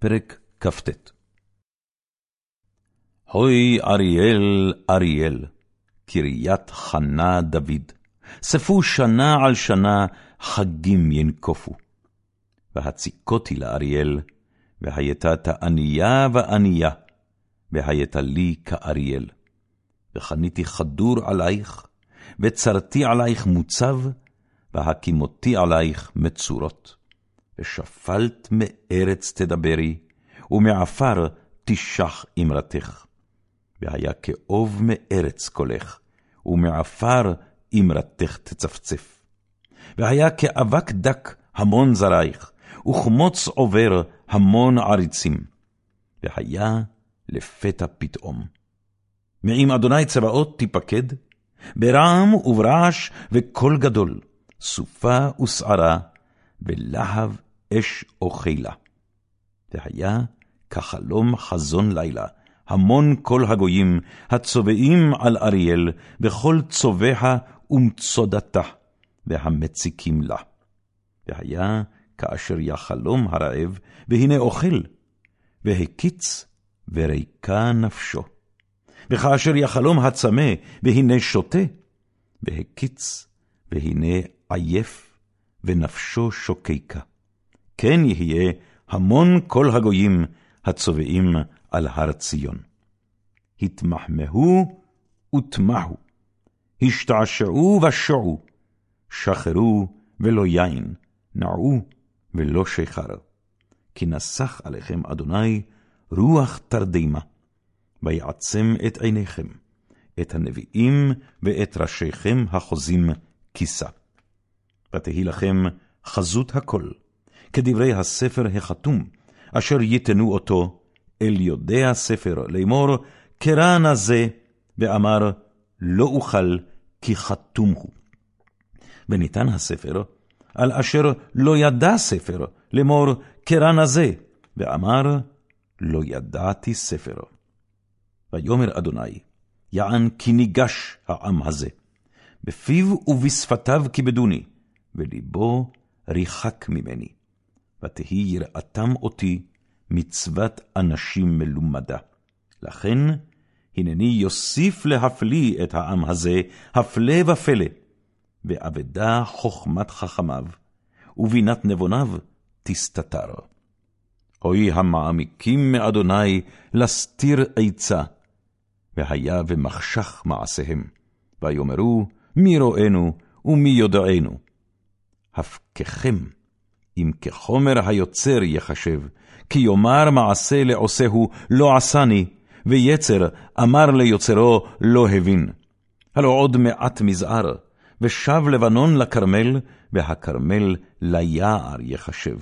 פרק כ"ט הוי אריאל, אריאל, קריית חנה דוד, ספו שנה על שנה, חגים ינקופו. והציקותי לאריאל, והייתה תענייה וענייה, והייתה לי כאריאל. וחניתי חדור עלייך, וצרתי עלייך מוצב, והקימותי עלייך מצורות. ושפלת מארץ תדברי, ומעפר תשח אמרתך. והיה כאוב מארץ קולך, ומעפר אמרתך תצפצף. והיה כאבק דק המון זרייך, וכמוץ עובר המון עריצים. והיה לפתע פתאום. מעם אדוני צבאות תיפקד, ברעם וברעש וקול גדול, סופה ושערה, ולהב אש אוכלה. והיה כחלום חזון לילה, המון כל הגויים, הצובעים על אריאל, וכל צוביה ומצודתה, והמציקים לה. והיה כאשר יחלום הרעב, והנה אוכל, והקיץ, וריקה נפשו. וכאשר יחלום הצמא, והנה שותה, והקיץ, והנה עייף, ונפשו שוקקה. כן יהיה המון כל הגויים הצובעים על הר ציון. התמחמהו וטמחו, השתעשעו ושעו, שחרו ולא יין, נעו ולא שיכר. כי נסך עליכם אדוני רוח תרדימה, ויעצם את עיניכם, את הנביאים ואת ראשיכם החוזים כיסה. ותהי לכם חזות הכל, כדברי הספר החתום, אשר ייתנו אותו אל יודע ספר לאמור, קרא נא זה, ואמר, לא אוכל, כי חתום הוא. וניתן הספר, על אשר לא ידע ספר, לאמור, קרא נא זה, ואמר, לא ידעתי ספר. ויאמר אדוני, יען כי ניגש העם הזה, בפיו ובשפתיו כיבדוני, ולבו ריחק ממני. ותהי יראתם אותי מצוות אנשים מלומדה. לכן, הנני יוסיף להפליא את העם הזה, הפלא ופלא, ואבדה חכמת חכמיו, ובינת נבוניו תסתתר. אוי המעמיקים מאדוני לסתיר עצה, והיה ומחשך מעשיהם, ויאמרו, מי רואינו ומי יודענו. הפקכם, אם כחומר היוצר יחשב, כי יאמר מעשה לעושהו לא עשני, ויצר אמר ליוצרו לא הבין. הלא עוד מעט מזער, ושב לבנון לכרמל, והכרמל ליער יחשב.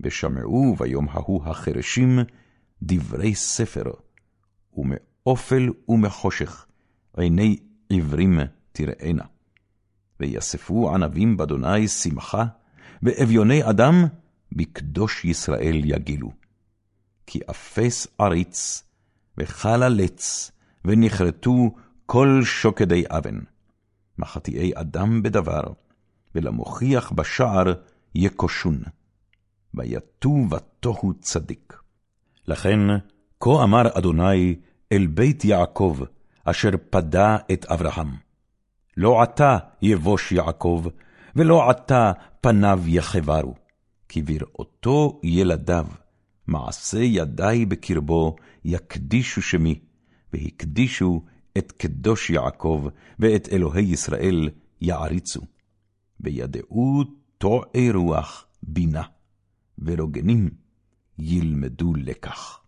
ושמעו ביום ההוא החרשים דברי ספר, ומאופל ומחושך עיני עברים תראינה. ויספו ענבים באדוני שמחה, ואביוני אדם בקדוש ישראל יגילו. כי אפס עריץ, וחל לץ, ונכרתו כל שוקדי אבן. מחטיאי אדם בדבר, ולמוכיח בשער יקושון. ויתו ותוהו צדיק. לכן, כה אמר אדוני אל בית יעקב, אשר פדה את אברהם. לא עתה יבוש יעקב, ולא עתה פניו יחברו. כי בראותו ילדיו, מעשה ידי בקרבו, יקדישו שמי, והקדישו את קדוש יעקב, ואת אלוהי ישראל יעריצו. וידעו טועי רוח בינה, ורוגנים ילמדו לקח.